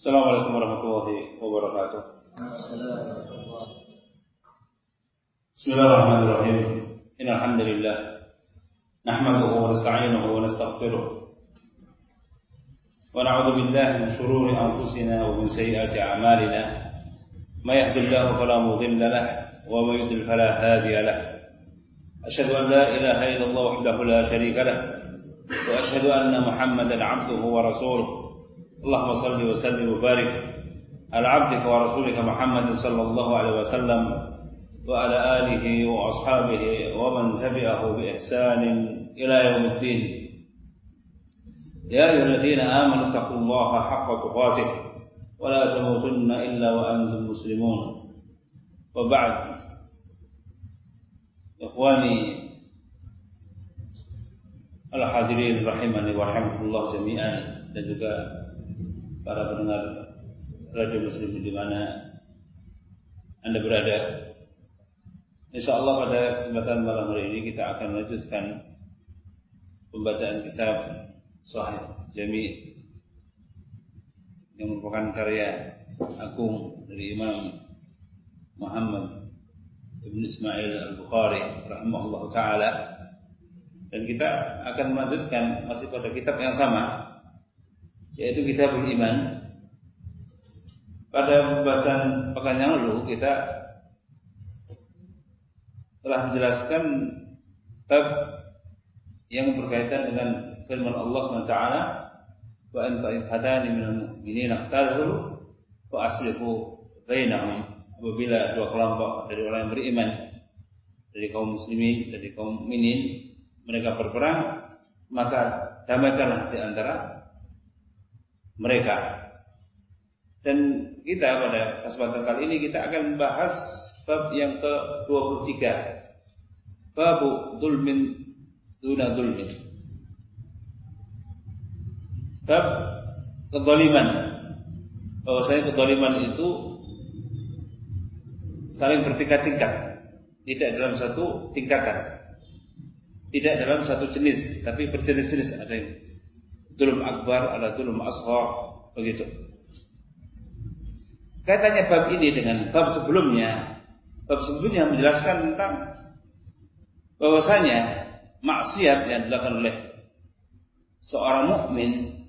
السلام عليكم ورحمة الله وبركاته. بسم الله الرحمن الرحيم. إن الحمد لله. نحمده ونستعينه ونستغفره. ونعوذ بالله من شرور أنفسنا ومن سيئات أعمالنا. ما يهد الله فلا مضل له ومن يضلل فلا هادي له. أشهد أن لا إله إلا الله وحده لا شريك له. وأشهد أن محمدا عبده ورسوله. اللهم صل وسلم وبارك على عبدك ورسولك محمد صلى الله عليه وسلم وعلى آله وأصحابه ومن تبعه بإحسان إلى يوم الدين. يا أيها الذين آمنوا اتقوا الله حق تقاته ولا تموتن إلا وأنتم مسلمون. وبعد إخواني الحاضرين rahimani wa rahimakumullah jami'an dan juga para pendengar radio muslim di mana Anda berada. Insya Allah pada kesempatan malam hari ini kita akan melanjutkan pembacaan kitab Sahih Jami yang merupakan karya agung dari Imam Muhammad Ibn Ismail Al-Bukhari rahimahullah taala dan kita akan melanjutkan masih pada kitab yang sama yaitu kitab iman pada pembahasan pekan yang lalu kita telah menjelaskan bab yang berkaitan dengan firman Allah SWT wa anta hadani minal mu'minina qadru wa aslihu bainahum. Apabila dua kelompok dari orang yang beriman dari kaum muslimin dari kaum mukminin mereka berperang maka damaikanlah di antara mereka. Dan kita pada kesempatan kali ini kita akan membahas bab yang ke-23 bab dulmin duna dulmin bab kezaliman. Bahwasanya kezaliman itu saling bertingkat-tingkat. Tidak dalam satu tingkatan. Tidak dalam satu jenis tapi berjenis-jenis ada yang dulum akbar ada dulum ashar begitu. Kaitannya bab ini dengan bab sebelumnya. Bab sebelumnya menjelaskan tentang bahwasanya maksiat yang dilakukan oleh seorang mukmin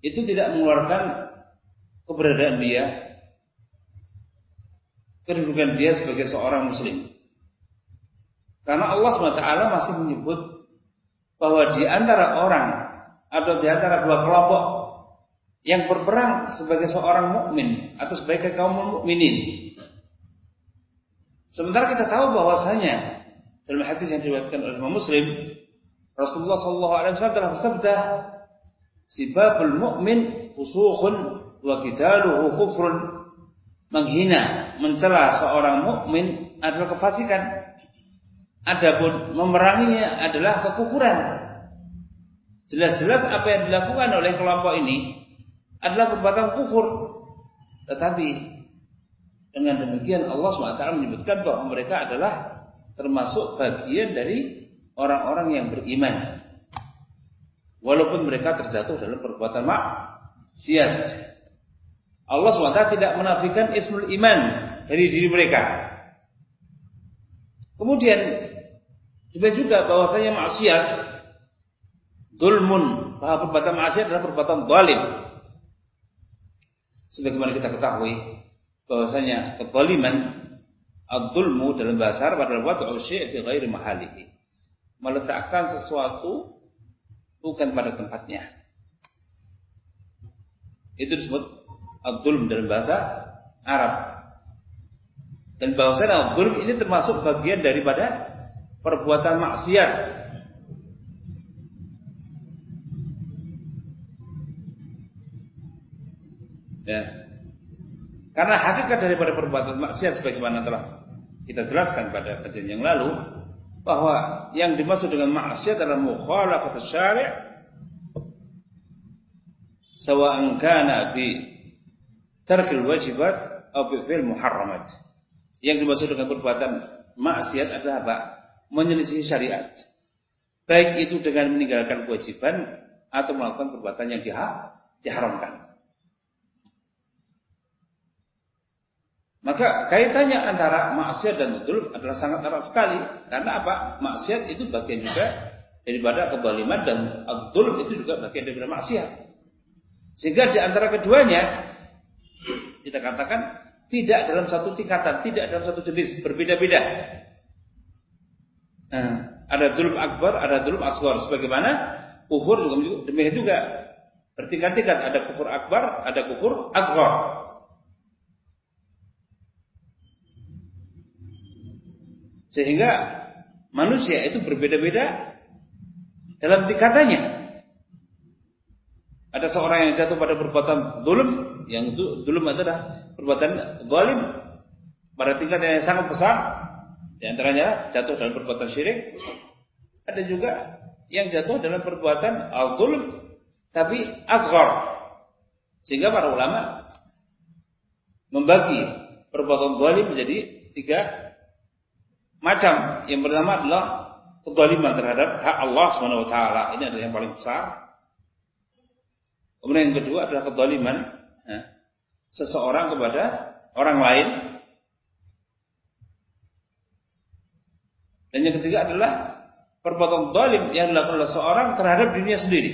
itu tidak mengeluarkan keberadaan dia kedudukan dia sebagai seorang muslim. Karena Allah SWT masih menyebut bahwa di antara orang atau di antara dua kelompok yang berperang sebagai seorang mukmin atau sebagai kaum mukminin. Sementara kita tahu bahwasanya dalam hadis yang diriwayatkan oleh Imam Muslim, Rasulullah sallallahu alaihi wasallam telah bersabda, "Sibabul mu'min fusukhun wa qitaluhu kufrun." Menghina, mencela seorang mukmin adalah kefasikan Adapun memeranginya adalah kekufuran. Jelas-jelas apa yang dilakukan oleh kelompok ini adalah perbuatan kufur. Tetapi dengan demikian Allah SWT menyebutkan bahwa mereka adalah termasuk bagian dari orang-orang yang beriman. Walaupun mereka terjatuh dalam perbuatan maksiat. Allah SWT tidak menafikan ismul iman dari diri mereka. Kemudian Demikian juga bahwasanya maksiat dulmun, bahwa perbuatan maksiat adalah perbuatan zalim. Sebagaimana kita ketahui bahwasanya kezaliman ad-dulmu dalam bahasa Arab adalah wad'u syai' fi ghairi mahalihi. Meletakkan sesuatu bukan pada tempatnya. Itu disebut ad-dulm dalam bahasa Arab. Dan bahwasanya ad-dulm ini termasuk bagian daripada perbuatan maksiat. Ya. Karena hakikat daripada perbuatan maksiat sebagaimana telah kita jelaskan pada kajian yang lalu bahwa yang dimaksud dengan maksiat adalah mukhalafat syari' sawa'an kana bi tarkil wajibat atau bi fi'l muharramat. Yang dimaksud dengan perbuatan maksiat adalah apa? Menyelisih syariat. Baik itu dengan meninggalkan kewajiban atau melakukan perbuatan yang diharamkan. Maka kaitannya antara maksiat dan betul adalah sangat erat sekali. Karena apa? Maksiat itu bagian juga daripada kebaliman dan betul itu juga bagian daripada maksiat. Sehingga di antara keduanya kita katakan tidak dalam satu tingkatan, tidak dalam satu jenis, berbeda-beda. Nah, ada dulum akbar, ada dulum asghar. Sebagaimana kufur juga demikian juga bertingkat-tingkat. Ada kufur akbar, ada kufur asghar. Sehingga manusia itu berbeda-beda dalam tingkatannya. Ada seorang yang jatuh pada perbuatan zulm, yang itu zulm adalah perbuatan zalim pada tingkat yang sangat besar. Di antaranya jatuh dalam perbuatan syirik. Ada juga yang jatuh dalam perbuatan al-zulm tapi asghar. Sehingga para ulama membagi perbuatan zalim menjadi tiga macam. Yang pertama adalah kezaliman terhadap hak Allah Subhanahu wa taala. Ini adalah yang paling besar. Kemudian yang kedua adalah kezaliman ya, seseorang kepada orang lain. Dan yang ketiga adalah perbuatan zalim yang dilakukan oleh seorang terhadap dirinya sendiri.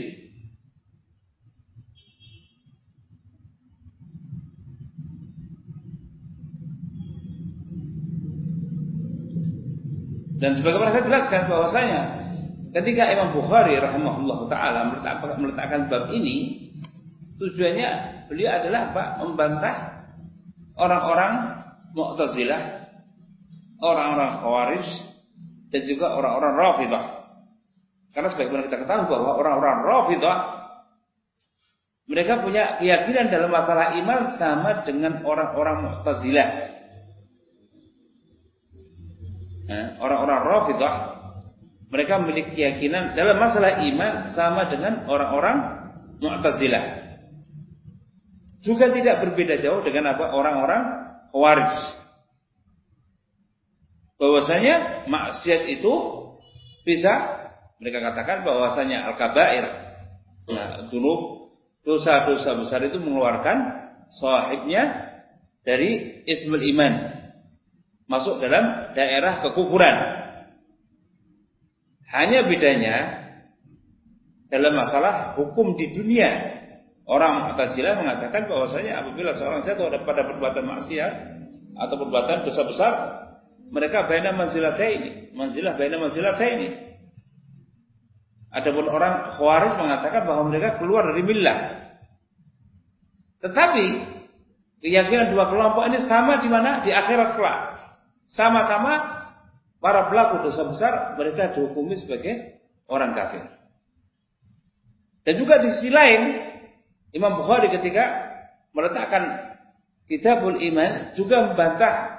Dan sebagaimana saya jelaskan bahwasanya ketika Imam Bukhari rahimahullah taala meletakkan bab ini tujuannya beliau adalah apa? Membantah orang-orang Mu'tazilah, orang-orang Khawarij dan juga orang-orang Rafidah. Karena sebagaimana kita ketahui bahwa orang-orang Rafidah mereka punya keyakinan dalam masalah iman sama dengan orang-orang Mu'tazilah. Eh, orang-orang Rafidah mereka memiliki keyakinan dalam masalah iman sama dengan orang-orang Mu'tazilah. Juga tidak berbeda jauh dengan apa orang-orang Khawarij. Bahwasanya maksiat itu bisa mereka katakan bahwasanya al-kabair nah, dulu dosa-dosa besar itu mengeluarkan sahibnya dari ismul iman masuk dalam daerah kekufuran. Hanya bedanya dalam masalah hukum di dunia. Orang Mu'tazilah mengatakan bahwasanya apabila seorang jatuh pada perbuatan maksiat atau perbuatan dosa besar, mereka baina manzilataini, manzilah baina manzilataini. Adapun orang Khawarij mengatakan bahwa mereka keluar dari millah. Tetapi keyakinan dua kelompok ini sama di mana? Di akhirat kelak. Sama-sama para pelaku dosa besar mereka dihukumi sebagai orang kafir. Dan juga di sisi lain Imam Bukhari ketika meletakkan Kitabul Iman juga membantah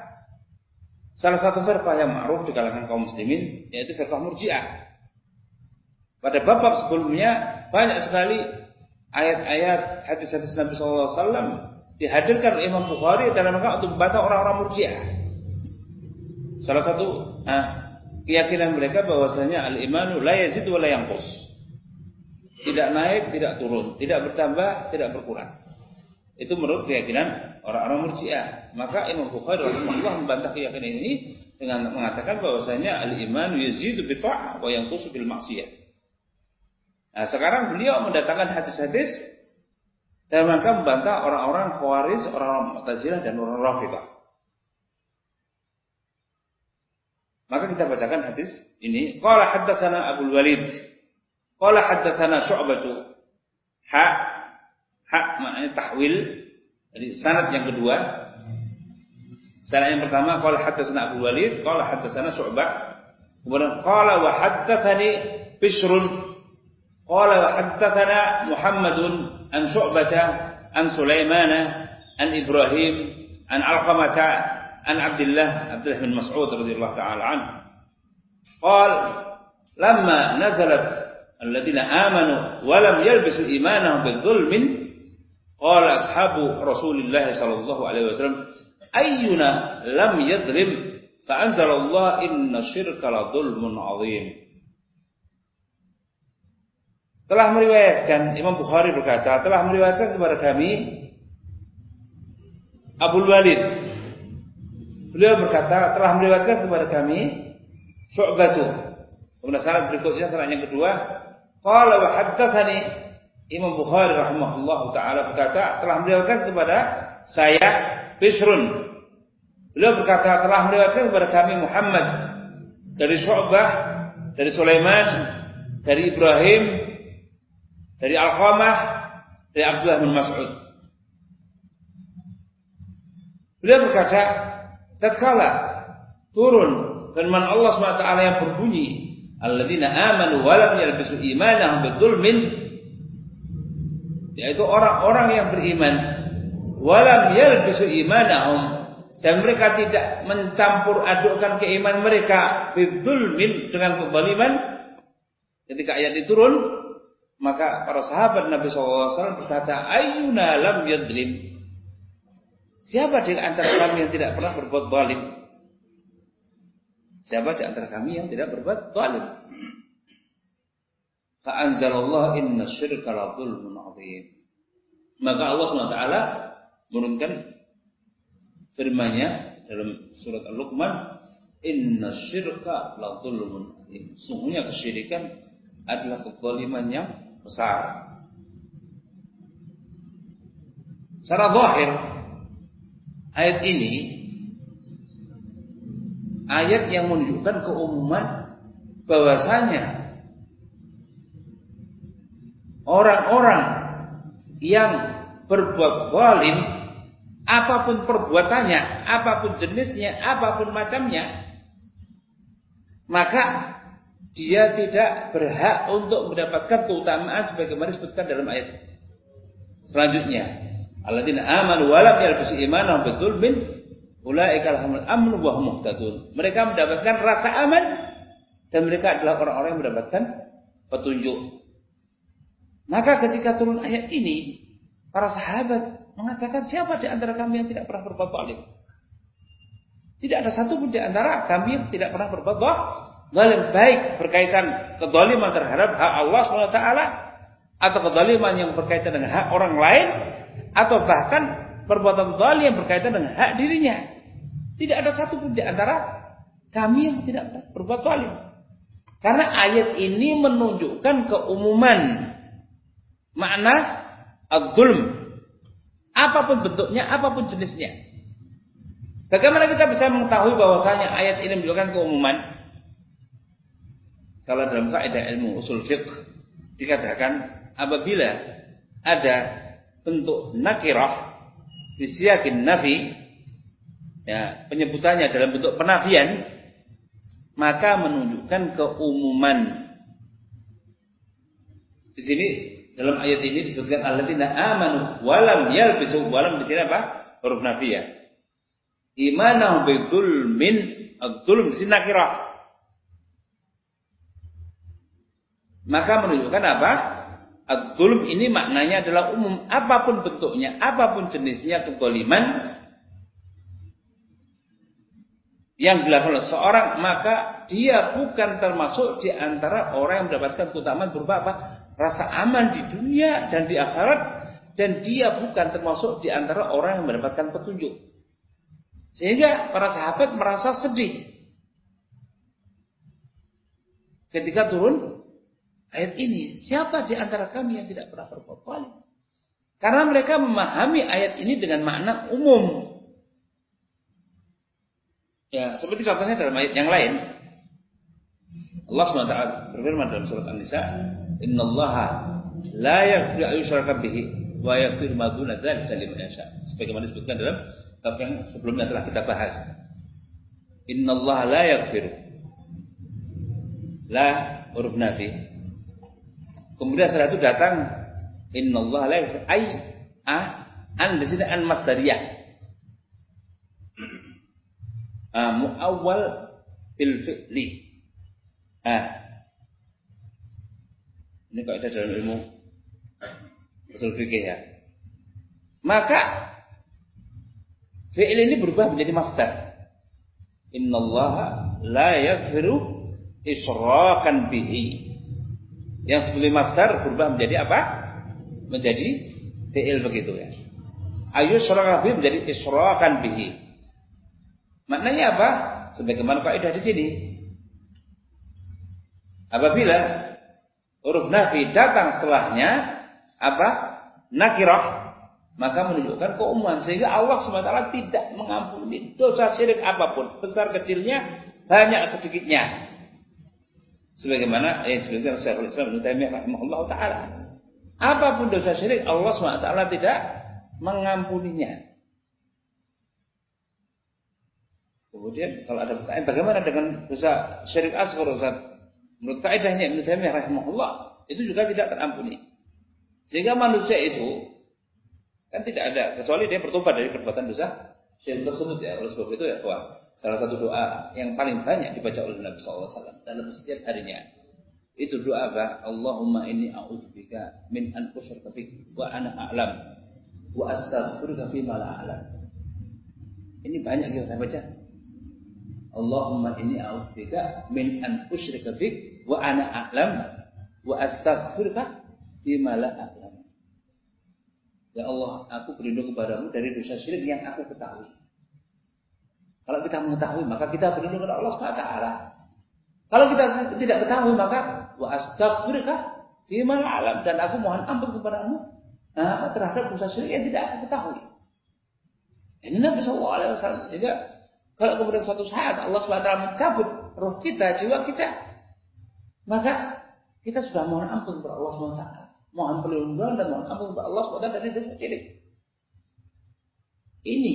salah satu firqah yang ma'ruf di kalangan kaum muslimin yaitu firqah Murji'ah. Pada bab-bab sebelumnya banyak sekali ayat-ayat hadis-hadis Nabi SAW dihadirkan oleh Imam Bukhari dalam rangka untuk membantah orang-orang Murji'ah. Salah satu ah, keyakinan mereka bahwasanya al-imanu la yazid wa la yanqus. Tidak naik, tidak turun, tidak bertambah, tidak berkurang. Itu menurut keyakinan orang-orang Murji'ah. Maka Imam Bukhari rahimahullah membantah keyakinan ini dengan mengatakan bahwasanya al-iman yazidu bi ta'ah wa yanqusu bil maksiyah. Nah, sekarang beliau mendatangkan hadis-hadis dalam rangka membantah orang-orang Khawarij, orang-orang Mu'tazilah dan orang Rafidhah. Maka kita bacakan hadis ini. Qala haddatsana Abu Walid. Qala haddatsana Syu'bah. Ha ha maknanya tahwil. Jadi sanad yang kedua. Sanad yang pertama qala haddatsana Abu Walid, qala haddatsana Syu'bah. Kemudian qala wa haddatsani Bishrun. Qala wa haddatsana Muhammadun an Syu'bah an Sulaimana an Ibrahim an Alqamah عن عبد الله عبد الله بن مسعود رضي الله تعالى عنه قال لما نزلت الذين آمنوا ولم يلبسوا إيمانهم بالظلم Qala ashabu Rasulillah sallallahu alaihi wasallam, ayyuna lam yadrim fa anzalallah inna syirka la dhulmun 'adzim. Telah meriwayatkan Imam Bukhari berkata, telah meriwayatkan kepada kami Abu Walid. Beliau berkata, telah meriwayatkan kepada kami Syu'batu. Kemudian sanad berikutnya sanad yang kedua, qala wa haddatsani Imam Bukhari rahimahullah taala berkata telah meriwayatkan kepada saya Bishrun beliau berkata telah meriwayatkan kepada kami Muhammad dari Syu'bah dari Sulaiman dari Ibrahim dari Al-Khamah dari Abdullah bin Mas'ud. Beliau berkata, tatkala turun firman Allah SWT yang berbunyi, "Alladzina amanu wa lam yalbisu imanahum bidzulmin" yaitu orang-orang yang beriman walam yalbisu imanahum dan mereka tidak mencampur adukkan keimanan mereka bidzulmin dengan kezaliman ketika ayat itu turun maka para sahabat Nabi SAW berkata, Ayuna lam yadlim. Siapa di antara kami yang tidak pernah berbuat zalim? Siapa di antara kami yang tidak berbuat zalim? Fa'anzalallah inna syirka la zulmun azim. Maka Allah SWT menurunkan firman-Nya dalam surat Al-Luqman, inna syirka la zulmun azim. Sungguhnya kesyirikan adalah kezaliman yang besar. Secara zahir ayat ini ayat yang menunjukkan keumuman bahwasanya orang-orang yang berbuat zalim apa pun perbuatannya, apa pun jenisnya, apa pun macamnya maka dia tidak berhak untuk mendapatkan keutamaan sebagaimana disebutkan dalam ayat selanjutnya. Alladzina amanu wa lam yalbisu imanahum bidzulmin ulaika lahumul amnu wa hum muhtadun. Mereka mendapatkan rasa aman dan mereka adalah orang-orang yang mendapatkan petunjuk. Maka ketika turun ayat ini, para sahabat mengatakan siapa di antara kami yang tidak pernah berbuat zalim? Tidak ada satu pun di antara kami yang tidak pernah berbuat zalim baik berkaitan kezaliman terhadap hak Allah SWT atau kezaliman yang berkaitan dengan hak orang lain atau bahkan perbuatan zalim yang berkaitan dengan hak dirinya. Tidak ada satu pun di antara kami yang tidak berbuat zalim. Karena ayat ini menunjukkan keumuman makna az-zulm. Apa pun bentuknya, apa pun jenisnya. Bagaimana kita bisa mengetahui bahwasanya ayat ini menunjukkan keumuman? Kalau dalam kaidah ilmu usul fiqh dikatakan apabila ada bentuk nakirah disiakin nafi ya penyebutannya dalam bentuk penafian maka menunjukkan keumuman di sini dalam ayat ini disebutkan alladzina amanu walam yalbisu walam sini apa huruf nafiyah imanahu bidzulmin adzulm di nakirah Maka menunjukkan apa? Ad-zulm ini maknanya adalah umum. Apa pun bentuknya, apa pun jenisnya kezaliman yang dilakukan oleh seorang, maka dia bukan termasuk di antara orang yang mendapatkan keutamaan berupa apa? Rasa aman di dunia dan di akhirat dan dia bukan termasuk di antara orang yang mendapatkan petunjuk. Sehingga para sahabat merasa sedih ketika turun ayat ini. Siapa di antara kami yang tidak pernah berbuat zalim? Karena mereka memahami ayat ini dengan makna umum. Ya, seperti contohnya dalam ayat yang lain. Allah SWT berfirman dalam surat An-Nisa, "Inna Allah la yaghfiru an yushraka bihi wa yaghfiru ma duna dzalika liman yasha." Sebagaimana disebutkan dalam bab yang sebelumnya telah kita bahas. Inna Allah la yaghfiru. La huruf nafi Kemudian setelah itu datang Allah la ay ah an di sini an masdariyah. Ah, muawwal bil fi'li. Ah. Ini kaidah dalam ilmu usul fikih ya. Maka fi'il ini berubah menjadi masdar. Allah la yaghfiru israkan bihi Yang sebagai master berubah menjadi apa? Menjadi fi'il begitu ya. Ayu syuraka bihi menjadi isrokan bihi. Maknanya apa? Sebagaimana kaidah di sini. Apabila huruf nafi datang setelahnya apa? Nakirah. Maka menunjukkan keumuman. Sehingga Allah SWT tidak mengampuni dosa syirik apa pun. Besar kecilnya banyak sedikitnya. Sebagaimana yang disebutkan Syekhul Islam Ibnu Taimiyah rahimahullah taala. Apa pun dosa syirik Allah SWT tidak mengampuninya. Kemudian kalau ada pertanyaan bagaimana dengan dosa syirik asghar Ustaz menurut kaidahnya Ibnu Taimiyah rahimahullah itu juga tidak terampuni sehingga manusia itu Kan tidak ada kecuali dia bertobat dari perbuatan dosa syirik tersebut ya. Oleh sebab itu ya, wah, salah satu doa yang paling banyak dibaca oleh Nabi SAW dalam setiap harinya. Itu doa apa? Allahumma inni a'udzubika min an usyrika bik wa ana a'lam wa astaghfiruka fi ma la a'lam. Ini banyak kita baca. Allahumma inni a'udzubika min an usyrika wa ana a'lam wa astaghfiruka fi ma la a'lam. Ya Allah, aku berlindung kepadamu dari dosa syirik yang aku ketahui. Kalau kita mengetahui, maka kita berlindung kepada Allah SWT. Kalau kita tidak ketahui, maka wa astaghfirka fi alam dan aku mohon ampun kepadamu nah, terhadap dosa syirik yang tidak aku ketahui. Ini Nabi Sallallahu Alaihi Wasallam. Sehingga kalau kemudian suatu saat Allah SWT mencabut roh kita, jiwa kita, maka kita sudah mohon ampun kepada Allah SWT mohon perlindungan dan mohon ampun kepada Allah SWT dari dosa syirik. Ini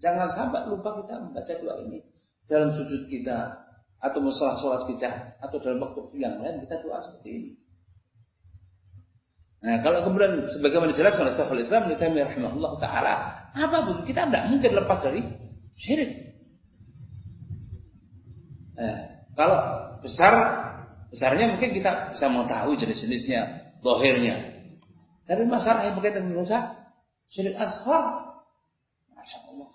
jangan sampai lupa kita membaca doa ini dalam sujud kita atau masalah sholat kita atau dalam waktu yang lain kita doa seperti ini. Nah, kalau kemudian sebagaimana dijelaskan oleh Syekhul Islam Ibnu Taimiyah rahimahullah taala, apa pun kita tidak mungkin lepas dari syirik. Nah, kalau besar besarnya mungkin kita bisa mengetahui jenis-jenisnya, Zahirnya. Tapi masalah yang berkaitan dengan dosa syirik asghar. Masya Allah.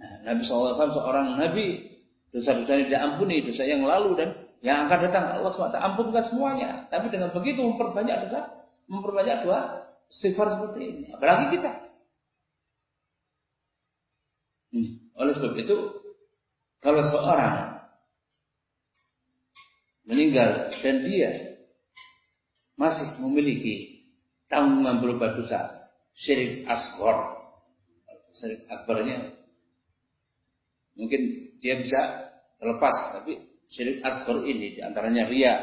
Nah, Nabi SAW seorang Nabi. Dosa-dosanya diampuni. Dosa yang lalu dan yang akan datang. Allah SWT ampunkan semuanya. Tapi dengan begitu memperbanyak dosa. Memperbanyak doa. Sifat seperti ini. Apalagi kita. Hmm. Oleh sebab itu. Kalau seorang meninggal dan dia masih memiliki tanggungan berupa dosa syirik asghar. Syirik akbarnya mungkin dia bisa terlepas, tapi syirik asghar ini di antaranya ria,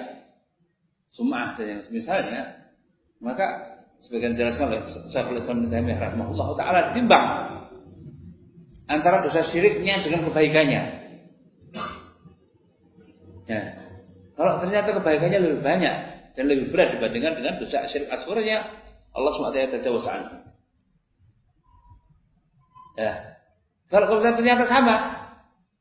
sum'ah dan yang semisalnya, maka sebagian jelaskan oleh Syekhul Islam Taimiyah rahimahullah taala ditimbang antara dosa syiriknya dengan kebaikannya. Ya. Kalau ternyata kebaikannya lebih banyak dan lebih berat dibandingkan dengan dosa syirik asghar-nya Allah SWT tajawaz anhu. Ya. Kalau kemudian ternyata sama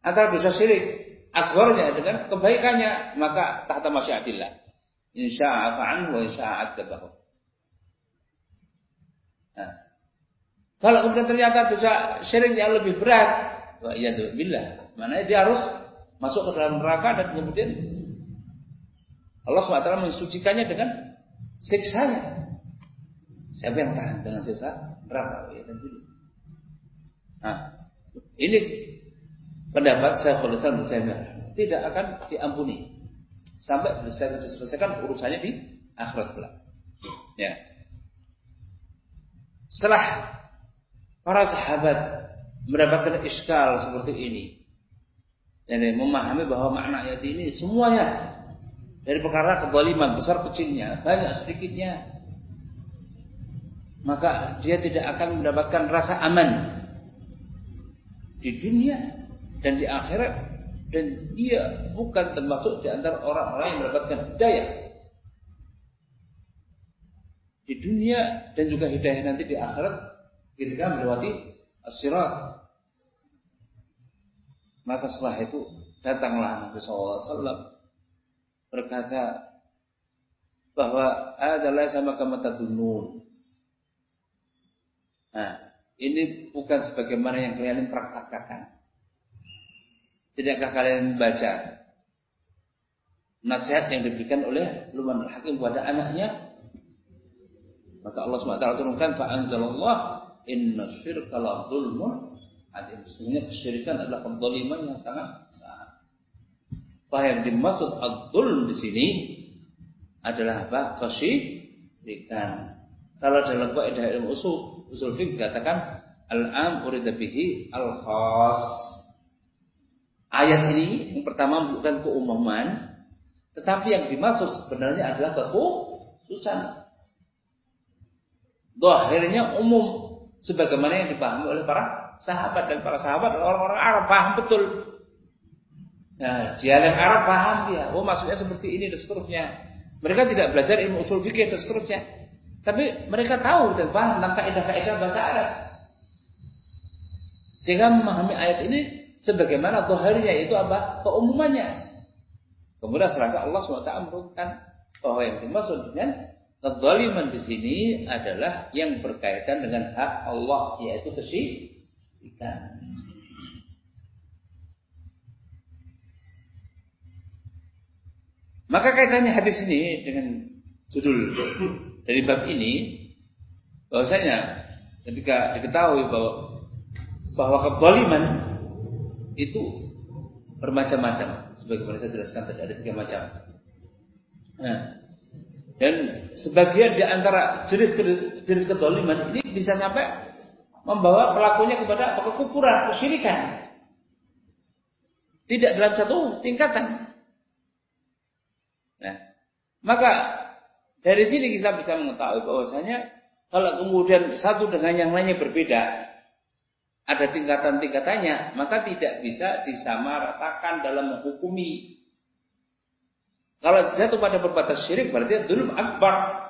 antara dosa syirik asghar-nya dengan kebaikannya, maka tahta masyiatillah. Insya'a fa'anhu wa insya'a adzabahu. Nah. Kalau kemudian ternyata dosa syirik yang lebih berat, wa iya billah. Maknanya dia harus masuk ke dalam neraka dan kemudian Allah SWT mensucikannya dengan siksanya. Siapa yang tahan dengan siksa neraka? Ya. Nah, ini pendapat saya kalau saya tidak akan diampuni sampai diselesaikan urusannya di akhirat pula. Ya. Setelah para sahabat mendapatkan iskal seperti ini, dan memahami bahwa makna ayat ini semuanya dari perkara kezaliman besar kecilnya, banyak sedikitnya, maka dia tidak akan mendapatkan rasa aman di dunia dan di akhirat. Dan dia bukan termasuk di antara orang-orang yang mendapatkan hidayah di dunia dan juga hidayah nanti di akhirat ketika melewati asirat maka setelah itu datanglah Nabi SAW berkata bahwa adalah sama kamatadunun. Nah, ini bukan sebagaimana yang kalian praksakakan. Tidakkah kalian baca? nasihat yang diberikan oleh Luman Hakim kepada anaknya maka Allah SWT turunkan fa'anzalallah inna syirka la adim. Sebenarnya kesyirikan adalah kezaliman yang sangat Apa yang dimaksud ad-dhulm di sini adalah apa? Kesyirikan. Kalau dalam kaidah ilmu usul, usul fiqh dikatakan al-am urida bihi al-khas. Ayat ini yang pertama bukan keumuman, tetapi yang dimaksud sebenarnya adalah kekhususan. Dohirnya umum sebagaimana yang dipahami oleh para sahabat dan para sahabat orang-orang Arab paham betul. Nah, dialek Arab paham dia. Oh, maksudnya seperti ini dan seterusnya. Mereka tidak belajar ilmu usul fikih dan seterusnya. Tapi mereka tahu dan paham tentang kaidah-kaidah bahasa Arab. Sehingga memahami ayat ini sebagaimana dohirnya itu apa? Keumumannya. Kemudian serangga Allah SWT menurunkan bahwa yang dimaksud dengan Kezaliman di sini adalah yang berkaitan dengan hak Allah yaitu kesyirikan. Maka kaitannya hadis ini dengan judul dari bab ini bahwasanya ketika diketahui bahwa bahwa kezaliman itu bermacam-macam sebagaimana saya jelaskan tadi ada tiga macam. Nah, dan sebagian di antara jenis jenis kedoliman ini bisa sampai membawa pelakunya kepada kekufuran, kesyirikan. Tidak dalam satu tingkatan. Nah, maka dari sini kita bisa mengetahui bahwasanya kalau kemudian satu dengan yang lainnya berbeda, ada tingkatan-tingkatannya, maka tidak bisa disamaratakan dalam menghukumi kalau jatuh pada berbatas syirik berarti dulu akbar.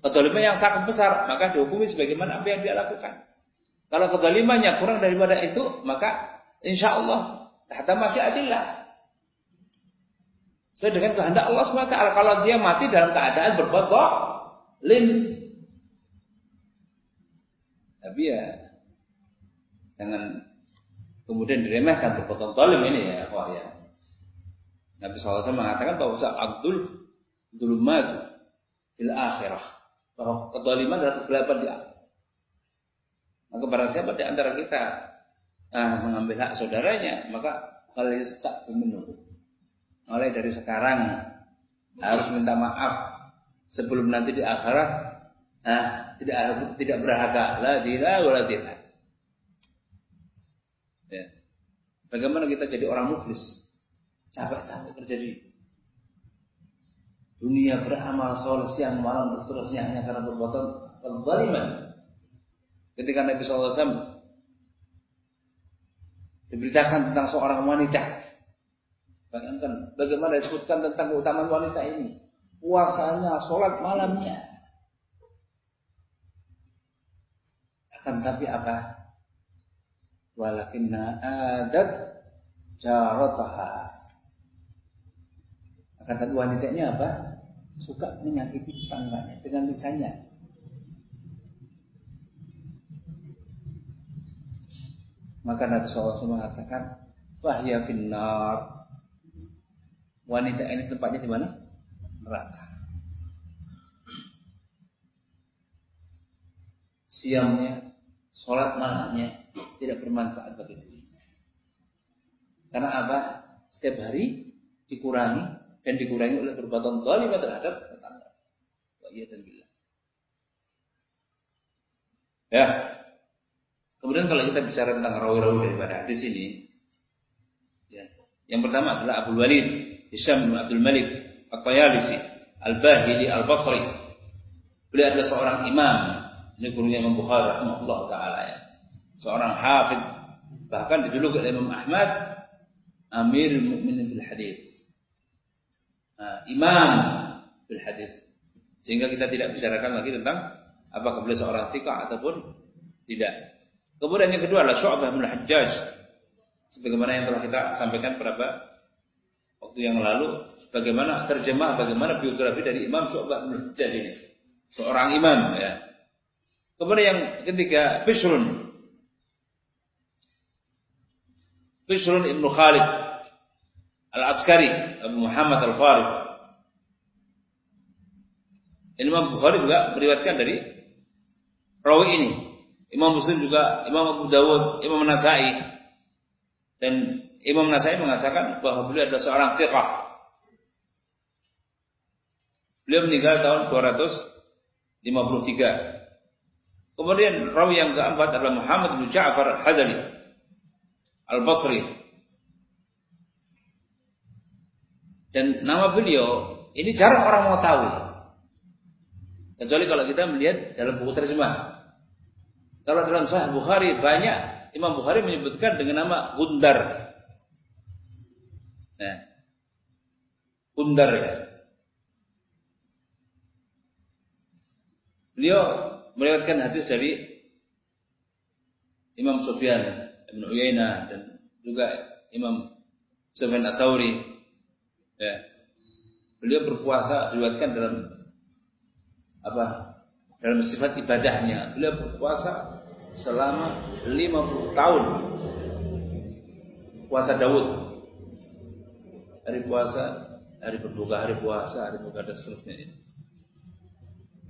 Kedoliman yang sangat besar, maka dihukumi sebagaimana apa yang dia lakukan. Kalau kedolimannya kurang daripada itu, maka insya Allah tahta masyiatillah. Sesuai dengan kehendak Allah SWT. Kalau dia mati dalam keadaan berbuat lin. Tapi ya jangan kemudian diremehkan berbuat zalim ini ya, wah ya. Nabi SAW mengatakan bahwa Abdul Dulumat fil akhirah. Bahwa kedoliman adalah kegelapan di akhir. Maka barang siapa di antara kita nah, mengambil hak saudaranya, maka kalian tak menunggu. Mulai dari sekarang harus minta maaf sebelum nanti di akhirat nah, tidak tidak berharga la dina wala dina. Ya. Bagaimana kita jadi orang muflis? Capek-capek kerja di dunia beramal soleh siang malam dan seterusnya hanya karena perbuatan kezaliman. Ketika Nabi SAW diberitakan tentang seorang wanita, bayangkan bagaimana disebutkan tentang keutamaan wanita ini, puasanya, sholat malamnya. Akan tapi apa? Walakinna adat jarataha Kata wanitanya apa? Suka menyakiti tetangganya dengan lisannya. Maka Nabi SAW mengatakan, Wahya finnar. Wanita ini tempatnya di mana? Neraka. Siamnya, sholat malamnya tidak bermanfaat bagi dirinya. Karena apa? Setiap hari dikurangi dan dikurangi oleh perbuatan zalim terhadap tetangga. Wa dan billah. Ya. Kemudian kalau kita bicara tentang rawi-rawi daripada hadis ini, ya. Yang pertama adalah Abu Walid Hisham bin Abdul Malik At-Tayalisi Al-Bahili Al-Basri. Beliau adalah seorang imam. Ini gurunya Imam Bukhari rahimahullah taala ya. Seorang hafid bahkan dijuluki oleh Imam Ahmad Amir Mukminin fil Hadis uh, imam bil hadis. Sehingga kita tidak bicarakan lagi tentang apakah beliau seorang thika ataupun tidak. Kemudian yang kedua adalah Syu'bah bin Hajjaj. Sebagaimana yang telah kita sampaikan beberapa waktu yang lalu bagaimana terjemah bagaimana biografi dari Imam Syu'bah bin Hajjaj ini. Seorang imam ya. Kemudian yang ketiga Bishrun. Bishrun Ibnu Khalid Al-Askari, Abu Muhammad Al-Farid. Imam Bukhari juga meriwayatkan dari rawi ini. Imam Muslim juga, Imam Abu Dawud, Imam Nasai. Dan Imam Nasai mengatakan bahwa beliau adalah seorang fiqah. Beliau meninggal tahun 253. Kemudian rawi yang keempat adalah Muhammad bin Ja'far Al-Hadali Al-Basri. Dan nama beliau ini jarang orang mau tahu. Kecuali kalau kita melihat dalam buku terjemah. Kalau dalam Sahih Bukhari banyak Imam Bukhari menyebutkan dengan nama Gundar. Nah, ya. Beliau meriwayatkan hadis dari Imam Sufyan Ibn Uyainah dan juga Imam Sufyan Atsauri. Ya. Beliau berpuasa diriwayatkan dalam apa? Dalam sifat ibadahnya. Beliau berpuasa selama 50 tahun puasa Daud hari puasa hari berbuka hari puasa hari berbuka dan seterusnya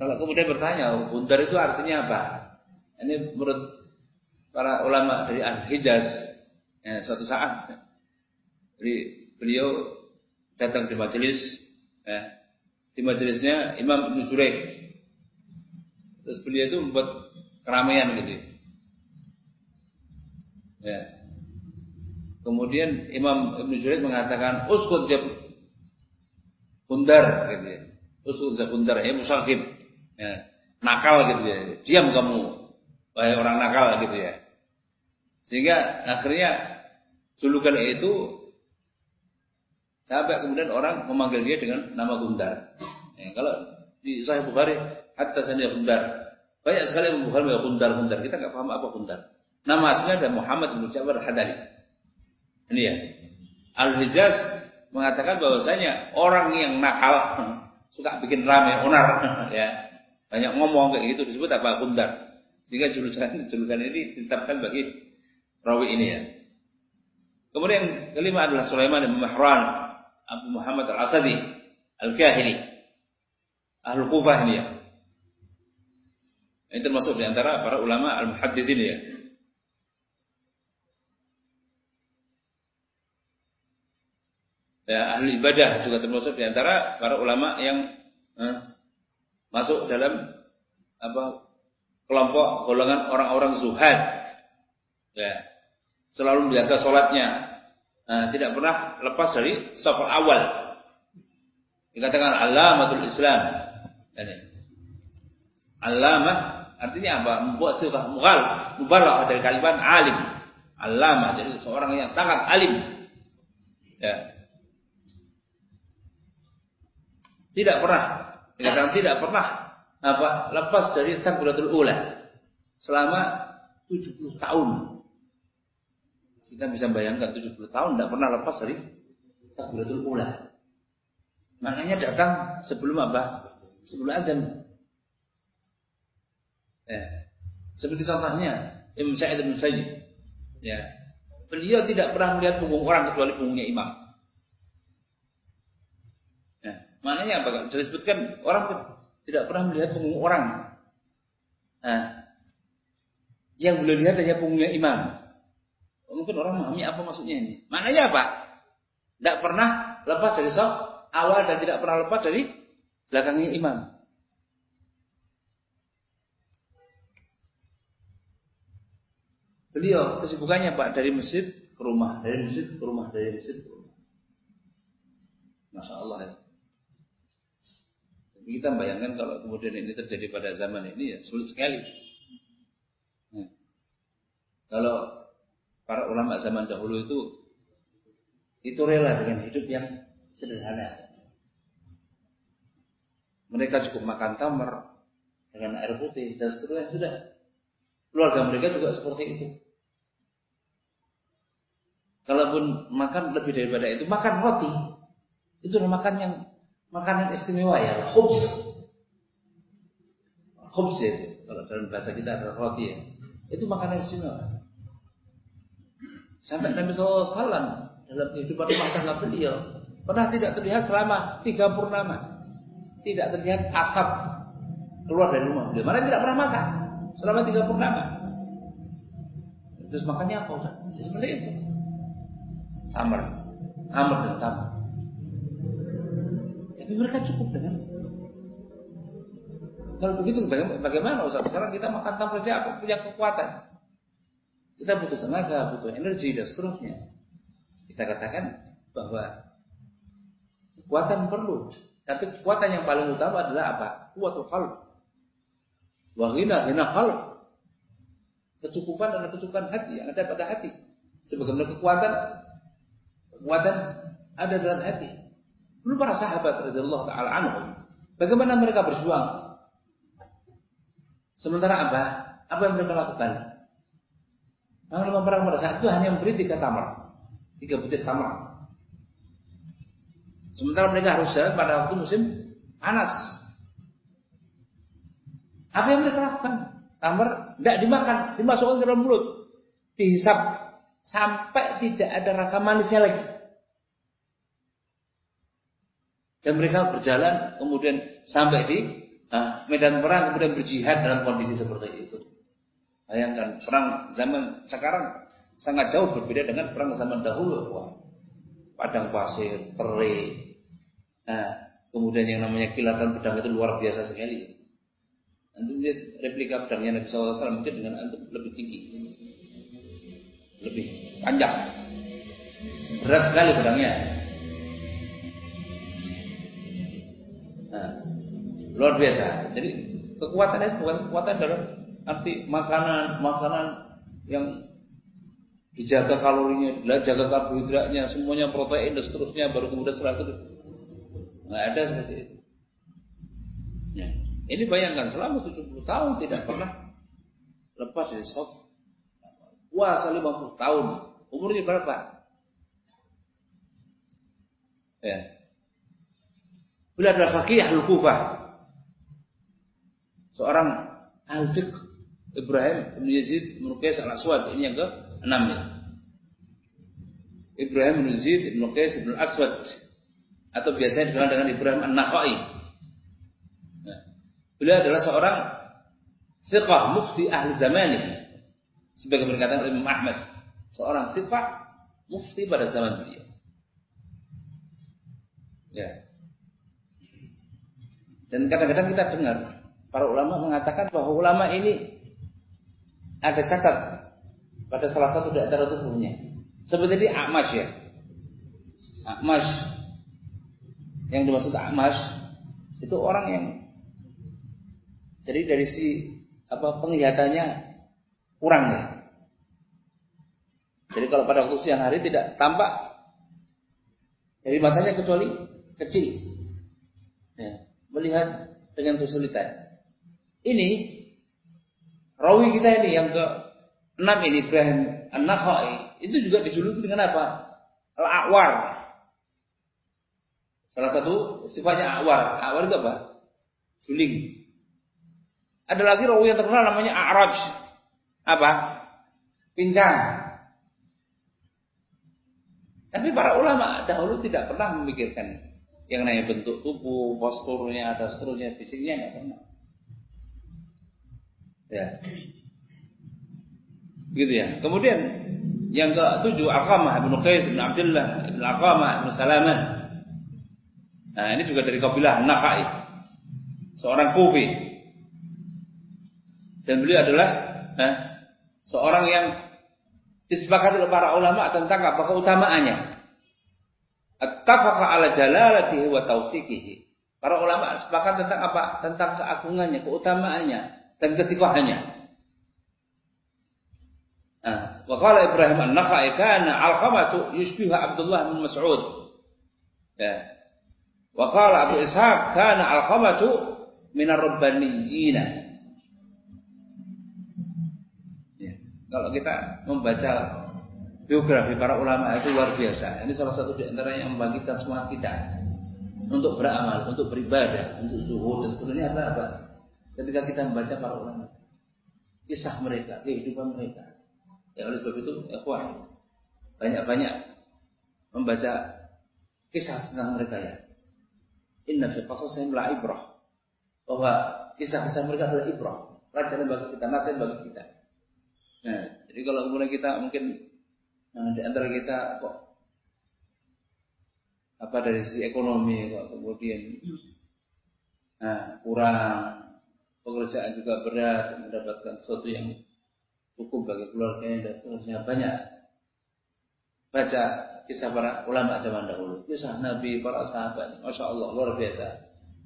kalau kemudian bertanya bundar itu artinya apa? Ini menurut para ulama dari Al-Hijaz ya, suatu saat jadi beliau datang di majelis ya, di majelisnya Imam Ibnu terus beliau itu membuat keramaian gitu. Ya. Kemudian Imam Ibn Juraid mengatakan uskut jab bundar gitu ya. Uskut jab bundar ya musafir. Ya. Nakal gitu ya. Diam kamu wahai orang nakal gitu ya. Sehingga akhirnya julukan itu sampai kemudian orang memanggil dia dengan nama Gundar. Ya, kalau di Sahih Bukhari hatta sanad Gundar. Banyak sekali yang Bukhari Gundar Gundar. Kita nggak paham apa Gundar. Nama aslinya adalah Muhammad bin Ja'far Hadari. Ini ya. Al-Hijaz mengatakan bahwasanya orang yang nakal suka bikin rame, onar ya. Banyak ngomong kayak gitu disebut apa? Kundar. Sehingga julukan julukan ini ditetapkan bagi rawi ini ya. Kemudian kelima adalah Sulaiman bin Mahran Abu Muhammad Al-Asadi Al-Kahili Ahlul Kufah ini ya. Ini termasuk di antara para ulama al-muhadditsin ya. Ya, ahli ibadah juga termasuk di antara para ulama yang eh, masuk dalam apa kelompok golongan orang-orang zuhad. Ya selalu menjaga sholatnya. Nah, tidak pernah lepas dari safar awal. Dikatakan alamatul Islam. Ini alamah artinya apa? Membuat sifat mughal mubalagh dari kalimat alim. Alama jadi seorang yang sangat alim. Ya Tidak pernah. Dikatakan tidak pernah apa lepas dari takbiratul ula selama 70 tahun. Kita bisa bayangkan 70 tahun tidak pernah lepas dari takbiratul ula. Makanya datang sebelum apa? Sebelum azan. Ya. Seperti contohnya Imam Sa'id bin Sayyid. Ya. Beliau tidak pernah melihat punggung orang kecuali punggungnya imam. Maknanya apa? Disebutkan orang tidak pernah melihat punggung orang. Nah, yang boleh lihat hanya punggungnya imam. Mungkin orang memahami apa maksudnya ini. Maknanya apa? Tidak pernah lepas dari sok awal dan tidak pernah lepas dari belakangnya imam. Beliau kesibukannya Pak dari masjid ke rumah, dari masjid ke rumah, dari masjid ke rumah. Masya Allah ya. Kita bayangkan kalau kemudian ini terjadi pada zaman ini ya sulit sekali. Nah, kalau para ulama zaman dahulu itu itu rela dengan hidup yang sederhana. Mereka cukup makan tamar dengan air putih dan seterusnya sudah. Keluarga mereka juga seperti itu. Kalaupun makan lebih daripada itu, makan roti. Itu makan yang makanan istimewa ya, khubz. Khubz itu, kalau dalam bahasa kita adalah roti ya. Itu makanan istimewa. Sampai Nabi SAW dalam kehidupan rumah tangga beliau pernah tidak terlihat selama tiga purnama. Tidak terlihat asap keluar dari rumah beliau. Mana tidak pernah masak selama tiga purnama. Terus makannya apa Ustaz? Ya, seperti itu. Tamar. Tamar dan tamar. Tapi mereka cukup dengan kalau begitu bagaimana Ustaz? Sekarang kita makan tamar saja punya kekuatan. Kita butuh tenaga, butuh energi dan seterusnya. Kita katakan bahwa kekuatan perlu, tapi kekuatan yang paling utama adalah apa? Kuatul qalb. Wa ghina ghina qalb. Kecukupan dan kecukupan hati yang ada pada hati. Sebagaimana kekuatan kekuatan ada dalam hati. Dulu para sahabat radhiyallahu taala anhum, bagaimana mereka berjuang? Sementara apa? Apa yang mereka lakukan? Panglima perang pada saat itu hanya memberi tiga tamar, tiga butir tamar. Sementara mereka harus jalan pada waktu musim panas. Apa yang mereka lakukan? Tamar tidak dimakan, dimasukkan ke dalam mulut, dihisap sampai tidak ada rasa manisnya lagi. Dan mereka berjalan kemudian sampai di uh, medan perang kemudian berjihad dalam kondisi seperti itu. Bayangkan perang zaman sekarang sangat jauh berbeda dengan perang zaman dahulu. Wah, padang pasir, terik, nah, kemudian yang namanya kilatan pedang itu luar biasa sekali. Antum lihat replika pedangnya Nabi SAW mungkin dengan antum lebih tinggi, lebih panjang, berat sekali pedangnya. Luar biasa. Jadi kekuatan itu bukan kekuatan dalam arti makanan, makanan yang dijaga kalorinya, dijaga karbohidratnya, semuanya protein dan seterusnya, baru kemudian setelah itu nggak ada seperti itu. Ya. Ini bayangkan selama 70 tahun tidak pernah lepas dari stok puasa 50 tahun. Umurnya berapa? Ya. Bila ada fakih ahlu seorang al-fiqh Ibrahim bin Yazid bin Qais al-Aswad ini yang ke-6 ya. Ibrahim bin Yazid bin Qais Aswad atau biasanya dikenal dengan Ibrahim An-Nakhai. Nah, beliau adalah seorang fiqh mufti ahli zamani sebagai berkata Imam Ahmad, seorang fiqh mufti pada zaman beliau. Ya. Dan kadang-kadang kita dengar Para ulama mengatakan bahwa ulama ini ada cacat pada salah satu di antara tubuhnya. Seperti Akmas ya. Akmas yang dimaksud Akmas itu orang yang jadi dari si apa penglihatannya kurang ya. Jadi kalau pada waktu siang hari tidak tampak dari matanya kecuali kecil. Ya, melihat dengan kesulitan. Ini rawi kita ini yang ke enam ini Ibrahim An-Nakhai itu juga dijuluki dengan apa? Al-Awar. Salah satu sifatnya awar. Awar itu apa? Juling. Ada lagi rawi yang terkenal namanya A'raj. Apa? Pincang. Tapi para ulama dahulu tidak pernah memikirkan yang namanya bentuk tubuh, posturnya, ada seterusnya, fisiknya nggak pernah. Ya. Gitu ya. Kemudian yang ketujuh Aqamah bin Qais bin Abdullah bin Aqamah bin Salamah. Nah, ini juga dari kabilah Nakhai. Seorang Kufi. Dan beliau adalah eh, seorang yang disepakati oleh para ulama tentang apa keutamaannya. Attafaqa ala jalalatihi wa taufiqihi. Para ulama sepakat tentang apa? Tentang keagungannya, keutamaannya, dan ketiqahannya. Nah, wa qala Ibrahim an-Nakhai kana al-khamatu yushbihu Abdullah bin Mas'ud. Ya. Wa qala Abu Ishaq kana al-khamatu min ar-rabbaniyyin. Ya. Kalau kita membaca biografi para ulama itu luar biasa. Ini salah satu di antara yang membangkitkan semangat kita untuk beramal, untuk beribadah, untuk zuhud dan seterusnya adalah apa? Ketika kita membaca para ulama kisah mereka, kehidupan mereka. Ya oleh sebab itu, ikhwan, banyak-banyak membaca kisah tentang mereka ya. Inna fi qasasihim la ibrah. Bahwa kisah-kisah mereka adalah ibrah. Pelajaran bagi kita, nasihat bagi kita. Nah, jadi kalau kemudian kita mungkin nah, di antara kita kok apa dari sisi ekonomi kok kemudian nah, kurang pekerjaan juga berat mendapatkan sesuatu yang cukup bagi keluarganya dan seterusnya banyak baca kisah para ulama zaman dahulu, kisah Nabi, para sahabat, masya Allah luar biasa.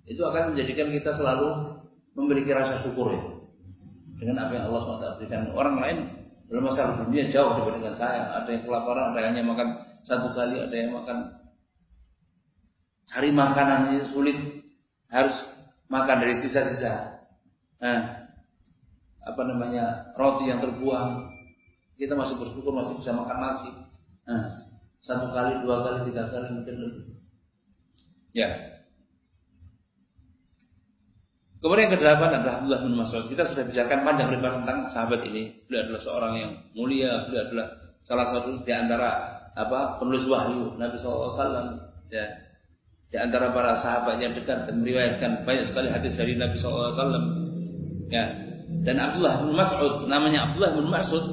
Itu akan menjadikan kita selalu memiliki rasa syukur ya. Dengan apa yang Allah SWT berikan orang lain dalam masalah dunia jauh dibandingkan saya. Ada yang kelaparan, ada yang makan satu kali, ada yang makan cari makanan sulit, harus makan dari sisa-sisa. Nah, apa namanya roti yang terbuang, kita masih bersyukur masih bisa makan nasi. Nah, satu kali, dua kali, tiga kali mungkin lebih. Ya. Kemudian yang kedelapan adalah Abdullah bin Mas'ud. Kita sudah bicarakan panjang lebar tentang sahabat ini. Beliau adalah seorang yang mulia. Beliau adalah salah satu di antara apa penulis wahyu Nabi SAW. Ya. Di antara para sahabat yang dekat dan meriwayatkan banyak sekali hadis dari Nabi SAW. Ya. Dan Abdullah bin Mas'ud, namanya Abdullah bin Mas'ud.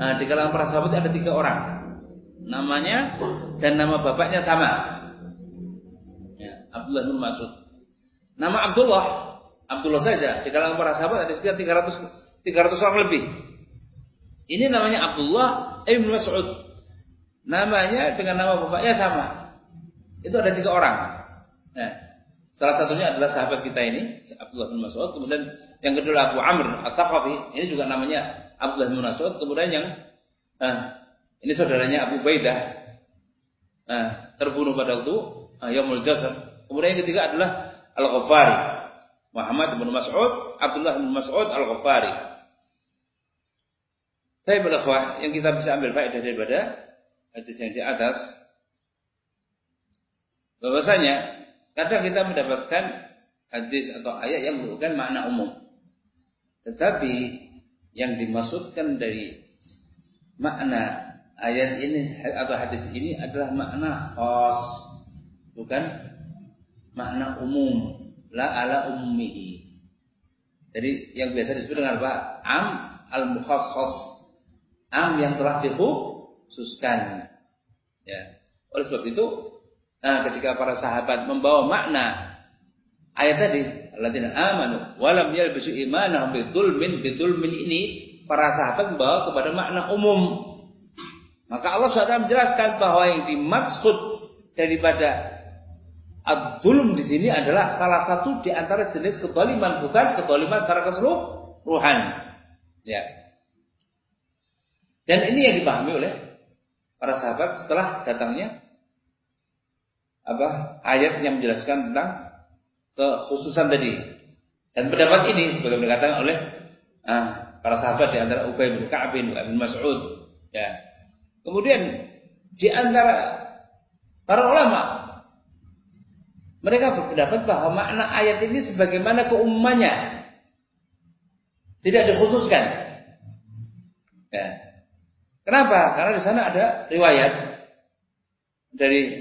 Nah, di kalangan para sahabat ada tiga orang namanya dan nama bapaknya sama. Ya, Abdullah bin Mas'ud. Nama Abdullah, Abdullah saja di kalangan para sahabat ada sekitar 300 300 orang lebih. Ini namanya Abdullah bin Mas'ud. Namanya dengan nama bapaknya sama. Itu ada tiga orang. Nah, salah satunya adalah sahabat kita ini, Abdullah bin Mas'ud. Kemudian yang kedua Abu Amr Al-Thaqafi. Ini juga namanya Abdullah bin Mas'ud. Kemudian yang nah, ini saudaranya Abu Baidah. Nah, terbunuh pada waktu uh, Yaumul Jasad. Kemudian yang ketiga adalah Al-Ghafari. Muhammad bin Mas'ud, Abdullah bin Mas'ud Al-Ghafari. Saya berakhwah yang kita bisa ambil faedah daripada hadis yang di atas bahwasanya kadang kita mendapatkan hadis atau ayat yang merupakan makna umum. Tetapi yang dimaksudkan dari makna ayat ini atau hadis ini adalah makna khas bukan makna umum. La ala ummihi. Jadi yang biasa disebut dengan apa? Am al mukhassas am yang telah dikhususkan. Ya. Oleh sebab itu nah ketika para sahabat membawa makna ayat tadi alladzina amanu walam yalbisu imanahum bidzulmin bidzulmin ini para sahabat membawa kepada makna umum maka Allah SWT menjelaskan bahwa yang dimaksud daripada ad-dulm di sini adalah salah satu di antara jenis kedoliman, bukan kedoliman secara keseluruhan. Ya. Dan ini yang dipahami oleh para sahabat setelah datangnya apa ayat yang menjelaskan tentang kekhususan tadi. Dan pendapat ini sebagai dikatakan oleh ah, para sahabat di antara Ubay bin Ka'ab bin Mas'ud, ya, Kemudian di antara para ulama mereka berpendapat bahwa makna ayat ini sebagaimana keumumannya tidak dikhususkan. Ya. Kenapa? Karena di sana ada riwayat dari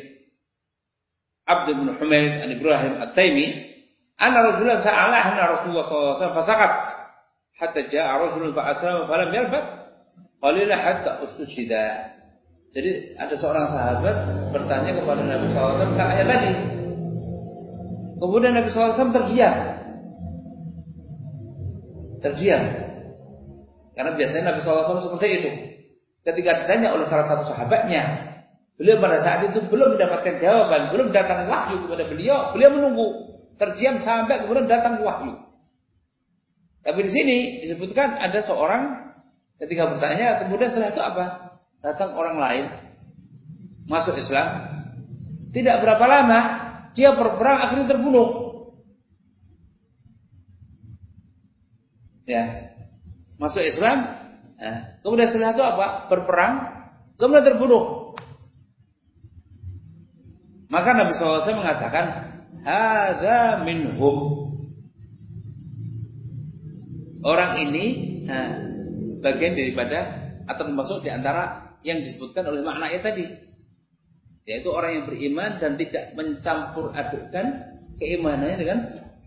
Abdul bin Humaid an Ibrahim At-Taimi, "Anna rajulan sa'ala anna Rasulullah sallallahu alaihi wasallam fasakat hatta ja'a rajulun fa aslama falam yarbat Qalila hatta ustushida. Jadi ada seorang sahabat bertanya kepada Nabi SAW tentang ayat tadi. Kemudian Nabi SAW terdiam. Terdiam. Karena biasanya Nabi SAW seperti itu. Ketika ditanya oleh salah satu sahabatnya, beliau pada saat itu belum mendapatkan jawaban, belum datang wahyu kepada beliau, beliau menunggu terdiam sampai kemudian datang wahyu. Tapi di sini disebutkan ada seorang Ketika bertanya, kemudian setelah itu apa? Datang orang lain masuk Islam. Tidak berapa lama dia berperang akhirnya terbunuh. Ya, masuk Islam. Ya. Kemudian setelah itu apa? Berperang, kemudian terbunuh. Maka Nabi SAW mengatakan, Hada minhum. Orang ini, nah, bagian daripada atau termasuk di antara yang disebutkan oleh makna ayat tadi. Yaitu orang yang beriman dan tidak mencampur adukkan keimanannya dengan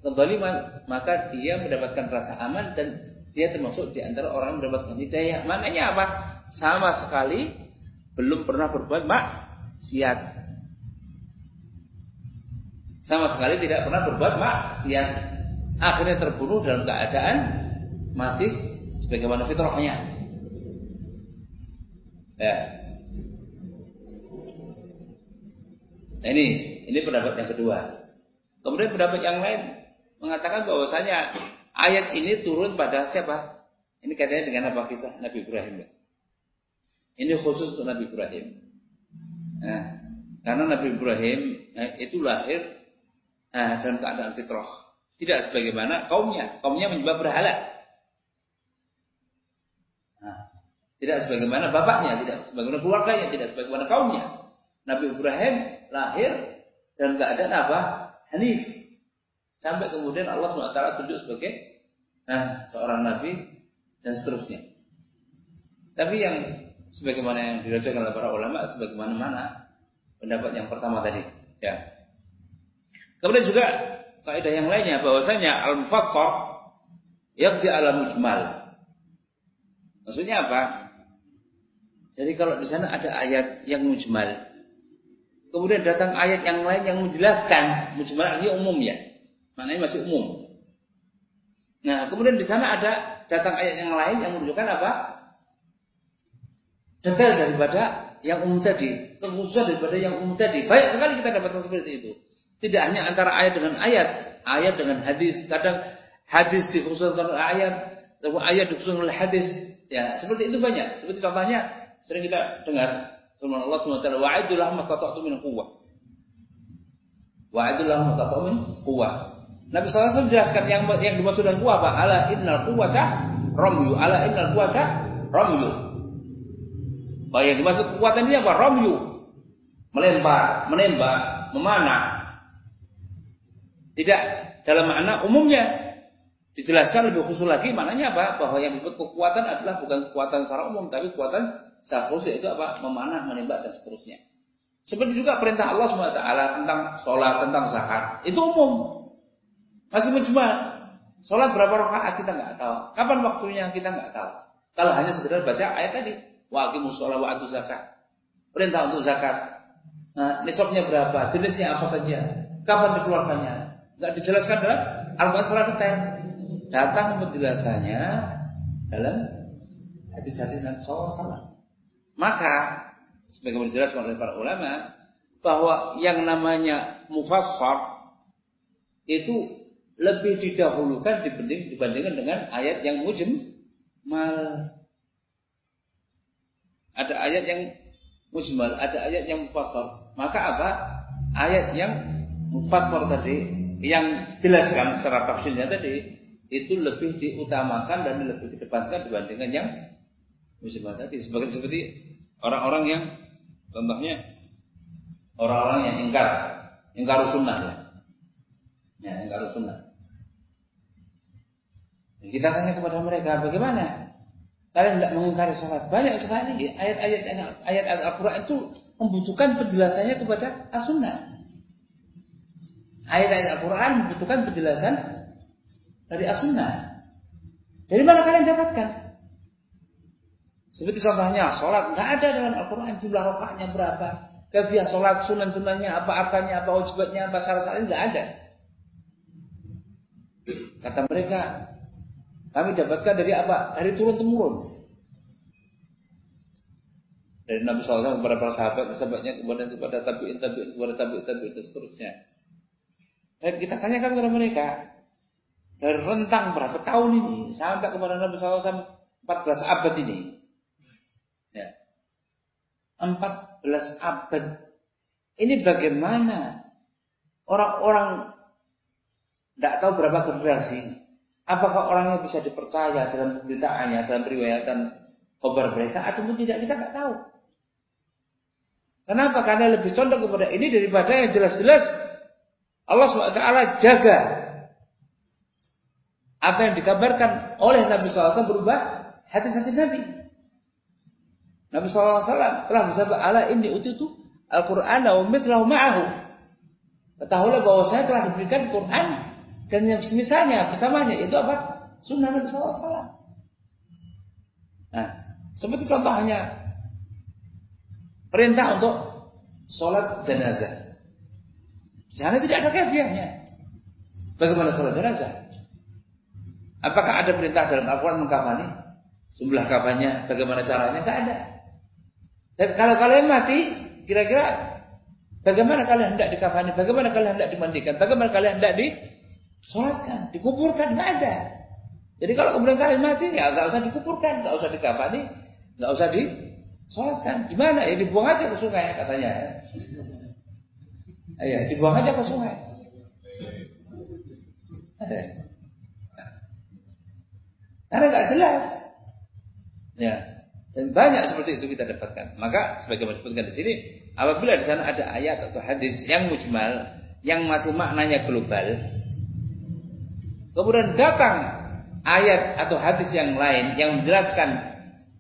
kezaliman, maka dia mendapatkan rasa aman dan dia termasuk di antara orang yang mendapatkan hidayah. Maknanya apa? Sama sekali belum pernah berbuat maksiat. Sama sekali tidak pernah berbuat maksiat. Akhirnya terbunuh dalam keadaan masih sebagaimana fitrahnya. Ya. Nah ini, ini pendapat yang kedua. Kemudian pendapat yang lain mengatakan bahwasanya ayat ini turun pada siapa? Ini katanya dengan apa kisah Nabi Ibrahim. Ini khusus untuk Nabi Ibrahim. Nah, karena Nabi Ibrahim eh, itu lahir nah, dalam keadaan fitrah. Tidak sebagaimana kaumnya. Kaumnya menyembah berhala. Nah, tidak sebagaimana bapaknya, tidak sebagaimana keluarganya, tidak sebagaimana kaumnya. Nabi Ibrahim lahir dalam keadaan apa? Hanif. Sampai kemudian Allah SWT tunjuk sebagai nah, seorang nabi dan seterusnya. Tapi yang sebagaimana yang dirajakan oleh para ulama sebagaimana mana pendapat yang pertama tadi, ya. Kemudian juga kaidah yang lainnya bahwasanya al-mufassar yaqdi ala mujmal. Maksudnya apa? Jadi kalau di sana ada ayat yang mujmal, Kemudian datang ayat yang lain yang menjelaskan mujmal ini umum ya. Maknanya masih umum. Nah, kemudian di sana ada datang ayat yang lain yang menunjukkan apa? Detail daripada yang umum tadi, kekhususan daripada yang umum tadi. Banyak sekali kita dapatkan seperti itu. Tidak hanya antara ayat dengan ayat, ayat dengan hadis. Kadang hadis dikhususkan oleh ayat, ayat dikhususkan oleh hadis. Ya, seperti itu banyak. Seperti contohnya sering kita dengar Firman Allah SWT, wa'idul lahum mastata'tu min quwwah. Wa'idul lahum mastata'tu min quwwah. Nabi SAW menjelaskan yang yang dimaksud dengan kuah apa? Ala innal quwwata ramyu. Ala innal quwwata ramyu. Bahwa yang dimaksud kekuatan ini apa? Ramyu. Melempar, menembak, memanah. Tidak dalam makna umumnya. Dijelaskan lebih khusus lagi maknanya apa? Bahwa yang disebut kekuatan adalah bukan kekuatan secara umum, tapi kekuatan Seharusnya itu apa? Memanah, menembak dan seterusnya. Seperti juga perintah Allah SWT tentang sholat, tentang zakat. Itu umum. Masih mujmal. Sholat berapa rakaat kita nggak tahu. Kapan waktunya kita nggak tahu. Kalau hanya sekedar baca ayat tadi. Wa aqimus sholat wa zakat. Perintah untuk zakat. Nah, nisabnya berapa? Jenisnya apa saja? Kapan dikeluarkannya? Nggak dijelaskan dalam Al-Quran secara detail. Datang penjelasannya dalam hadis-hadis Nabi SAW. Maka sebagaimana dijelaskan oleh para ulama bahwa yang namanya mufassar itu lebih didahulukan dibanding, dibandingkan dengan ayat yang mujmal. Ada ayat yang mujmal, ada ayat yang mufassar. Maka apa? Ayat yang mufassar tadi yang jelaskan secara tafsirnya tadi itu lebih diutamakan dan lebih dikedepankan dibandingkan yang musibah tadi. Sebagai seperti orang-orang yang contohnya orang-orang yang ingkar ingkar sunnah ya. Ya ingkar sunnah. Kita tanya kepada mereka bagaimana? Kalian tidak mengingkari sholat banyak sekali. Ayat-ayat ayat Al-Quran itu membutuhkan penjelasannya kepada as-sunnah ayat-ayat Al-Quran membutuhkan penjelasan dari as-sunnah dari mana kalian dapatkan seperti contohnya sholat nggak ada dalam Al-Quran jumlah rakaatnya berapa, kefiah sholat sunan sunannya apa akarnya apa wajibatnya apa syarat-syaratnya nggak ada. Kata mereka kami dapatkan dari apa? Dari turun temurun. Dari Nabi SAW kepada para sahabat, sahabatnya kemudian kepada tabiin, tabiin, kepada tabiin, tabiin dan seterusnya. Dan kita tanyakan kepada mereka dari rentang berapa tahun ini sampai kepada Nabi SAW 14 abad ini 14 abad. Ini bagaimana orang-orang tidak tahu berapa generasi. Apakah orangnya bisa dipercaya dalam pemberitaannya, dalam periwayatan kabar mereka, ataupun tidak kita nggak tahu. Kenapa? Karena lebih condong kepada ini daripada yang jelas-jelas Allah SWT jaga apa yang dikabarkan oleh Nabi SAW berubah hati-hati Nabi. Nabi SAW telah bersabda, ala ini itu Al-Qur'an wa mithlahu ma'ahu. Ketahuilah bahwa saya telah diberikan Quran dan yang semisalnya bersamanya itu apa? Sunnah Nabi SAW. Nah, seperti contohnya perintah untuk sholat jenazah. Sana tidak ada kefiahnya. Bagaimana sholat jenazah? Apakah ada perintah dalam Al-Quran mengkafani? Jumlah kafannya, bagaimana caranya? Tidak ada. Dan kalau kalian mati, kira-kira bagaimana kalian hendak dikafani? Bagaimana kalian hendak dimandikan? Bagaimana kalian hendak disolatkan? Dikuburkan? Tidak ada. Jadi kalau kemudian kalian mati, ya nggak usah dikuburkan, nggak usah dikafani, nggak usah disolatkan. Gimana? Ya dibuang aja ke sungai katanya. Ya, dibuang aja ke sungai. Ada. Karena nggak jelas. Ya. Dan banyak seperti itu kita dapatkan. Maka sebagaimana disebutkan di sini, apabila di sana ada ayat atau hadis yang mujmal, yang masih maknanya global, kemudian datang ayat atau hadis yang lain yang menjelaskan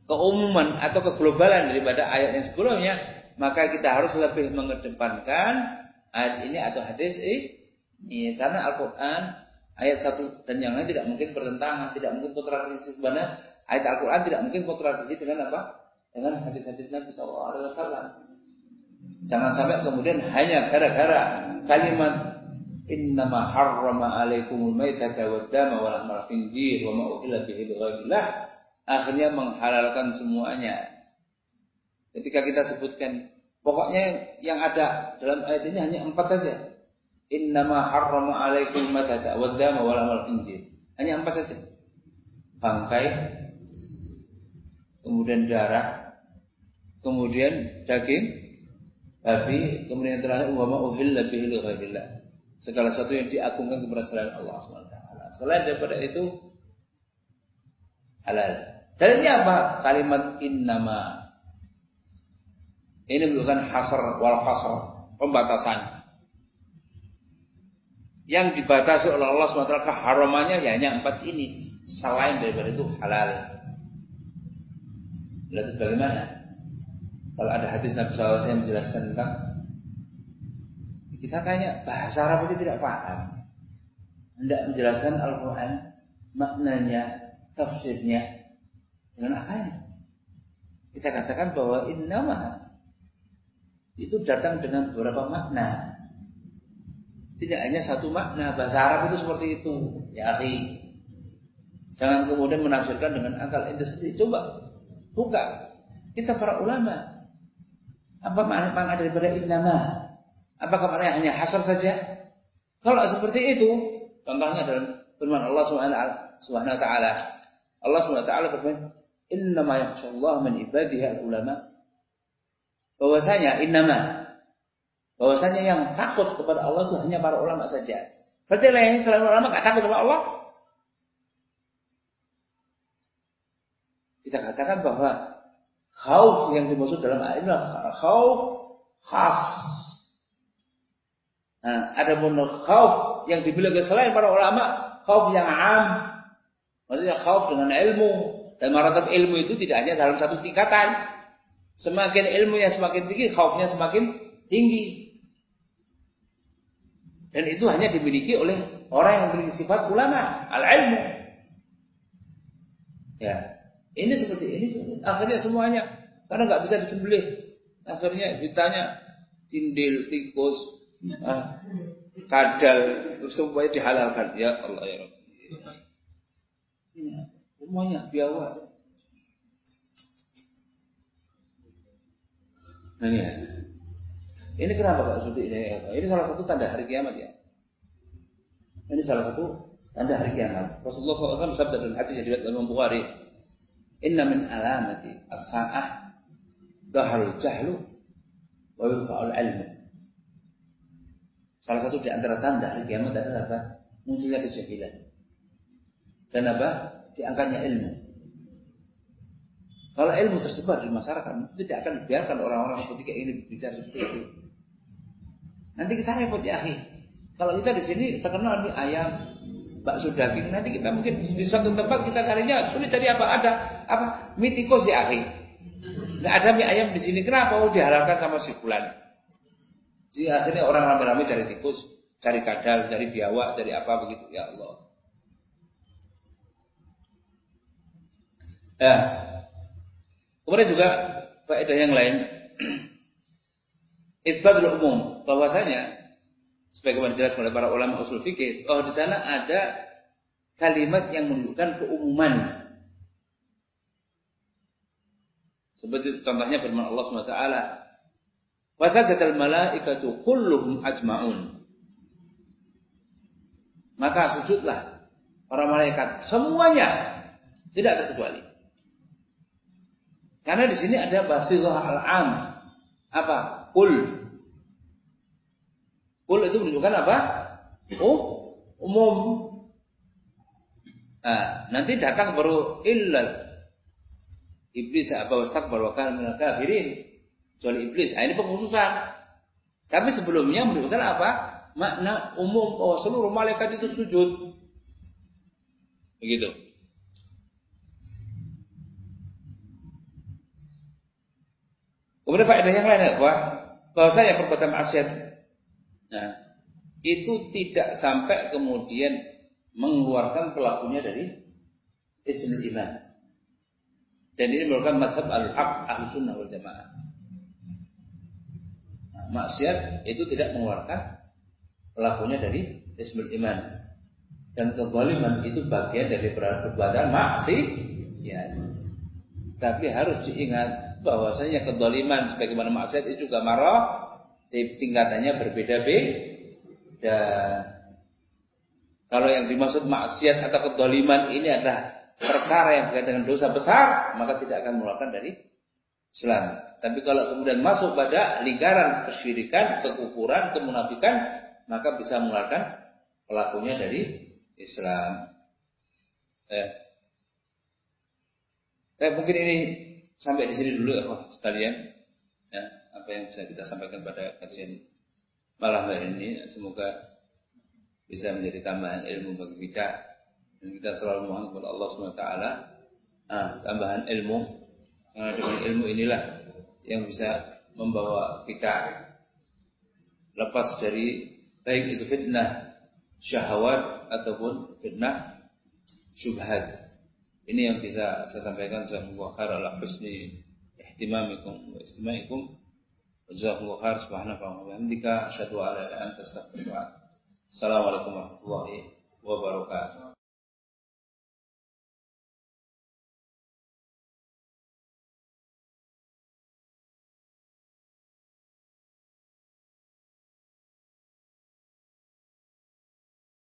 keumuman atau keglobalan daripada ayat yang sebelumnya, maka kita harus lebih mengedepankan ayat ini atau hadis ini karena Al-Qur'an ayat satu dan yang lain tidak mungkin bertentangan, tidak mungkin kontradiksi sebenarnya ayat Al-Qur'an tidak mungkin kontradiksi dengan apa? Dengan hadis-hadis Nabi wasallam. Jangan sampai kemudian hanya gara-gara kalimat innama harrama alaikumul maitata wad dama wa lahmal khinzir wa ma uhilla bihi akhirnya menghalalkan semuanya ketika kita sebutkan pokoknya yang ada dalam ayat ini hanya empat saja innama harrama wad dama wa lahmal khinzir hanya empat saja bangkai kemudian darah kemudian daging babi kemudian terakhir wa ma uhilla bihi lighairillah segala sesuatu yang diagungkan kepada selain Allah SWT. Selain daripada itu halal. Dan ini apa? Kalimat innama. Ini bukan hasar wal qasr, pembatasan. Yang dibatasi oleh Allah SWT keharamannya ya hanya empat ini. Selain daripada itu halal. Lalu bagaimana? Kalau ada hadis Nabi SAW yang menjelaskan tentang kita tanya bahasa Arab aja tidak paham. Hendak menjelaskan Al-Quran, maknanya, tafsirnya, dengan akalnya. Kita katakan bahwa innama itu datang dengan beberapa makna. Tidak hanya satu makna. Bahasa Arab itu seperti itu. Ya akhi. Jangan kemudian menafsirkan dengan akal ente sendiri. Coba buka. Kita para ulama. Apa makna, makna daripada innama? Apakah maknanya hanya hasar saja? Kalau seperti itu, contohnya dalam firman Allah Subhanahu wa taala. Allah Subhanahu wa taala berfirman, "Innama yakhshallahu min ibadihi ulama." Bahwasanya innama bahwasanya yang takut kepada Allah itu hanya para ulama saja. Berarti lain selain ulama enggak takut sama Allah? Kita katakan bahwa khauf yang dimaksud dalam ayat ini adalah khauf khas Nah, ada pun khauf yang dimiliki selain para ulama, khauf yang am. Maksudnya khauf dengan ilmu. Dan maratib ilmu itu tidak hanya dalam satu tingkatan. Semakin ilmu yang semakin tinggi, khaufnya semakin tinggi. Dan itu hanya dimiliki oleh orang yang memiliki sifat ulama, al-ilmu. Ya. Ini seperti ini. Akhirnya semuanya. Karena nggak bisa disembelih. Akhirnya ditanya, tindil, tikus, ah, kadal supaya dihalalkan ya Allah ya Rabbi. Ya, semuanya biawak. Ini ya. Ini kenapa Pak seperti ini? Ini salah satu tanda hari kiamat ya. Ini salah satu tanda hari kiamat. Rasulullah SAW bersabda dalam hadis yang diriwayatkan Imam Bukhari, "Inna min alamati as-sa'ah dhahrul jahlu wa yurfa'ul ilmu." Salah satu di antara tanda hari kiamat adalah apa? Munculnya kejahilan. Dan apa? Diangkatnya ilmu. Kalau ilmu tersebar di masyarakat, tidak akan dibiarkan orang-orang ketika ini berbicara seperti itu. Nanti kita repot ya, akhi. Kalau kita di sini terkenal nih ayam, bakso daging, nanti kita mungkin di suatu tempat kita carinya sulit cari apa ada apa mie tikus ya, akhi. Nggak ada mie ayam di sini. Kenapa? Oh, diharapkan sama si bulan. Jadi akhirnya orang ramai-ramai cari tikus, cari kadal, cari biawak, cari apa begitu ya Allah. Ya. Kemudian juga faedah yang lain isbatul umum bahwasanya sebagaimana dijelaskan oleh para ulama usul fikih bahwa di sana ada kalimat yang menunjukkan keumuman. Seperti contohnya firman Allah SWT. Wasadatul malaikatu kulluhum ajma'un. Maka sujudlah para malaikat semuanya tidak terkecuali. Karena di sini ada basirah al-am. Apa? Kul. Kul itu menunjukkan apa? Oh, umum. Nah, nanti datang baru illal iblis apa wastakbar wa kana minal kafirin. Kecuali iblis. Nah, ini pengkhususan. Tapi sebelumnya menunjukkan apa? Makna umum bahwa seluruh malaikat itu sujud. Begitu. Kemudian faedah yang lain bahwa bahwasanya perbuatan maksiat nah, itu tidak sampai kemudian mengeluarkan pelakunya dari Islam iman. Dan ini merupakan madhab al-haq ahlu sunnah wal jamaah. Nah, maksiat itu tidak mengeluarkan pelakunya dari Islam iman. Dan kezaliman itu bagian dari perbuatan maksiat. Ya. Tapi harus diingat bahwasanya kedoliman sebagaimana maksiat itu juga marah tingkatannya berbeda-beda. Kalau yang dimaksud maksiat atau kedoliman ini adalah perkara yang berkaitan dengan dosa besar, maka tidak akan mengeluarkan dari Islam. Tapi kalau kemudian masuk pada lingkaran kesyirikan, kekufuran, kemunafikan, maka bisa mengeluarkan pelakunya dari Islam. Eh. Tapi mungkin ini Sampai di sini dulu ya sekalian. Ya, apa yang bisa kita sampaikan pada kajian malam hari ini. Semoga bisa menjadi tambahan ilmu bagi kita. Dan kita selalu mohon kepada Allah SWT. Nah, tambahan ilmu. Karena dengan ilmu inilah yang bisa membawa kita lepas dari baik itu fitnah syahwat ataupun fitnah syubhat. Ini yang bisa saya sampaikan semoga khair ala husni ihtimamikum wa istimaikum. Jazakumullah khair subhanaka wa bihamdika asyhadu an la anta astaghfiruka wa atubu Assalamualaikum warahmatullahi wabarakatuh.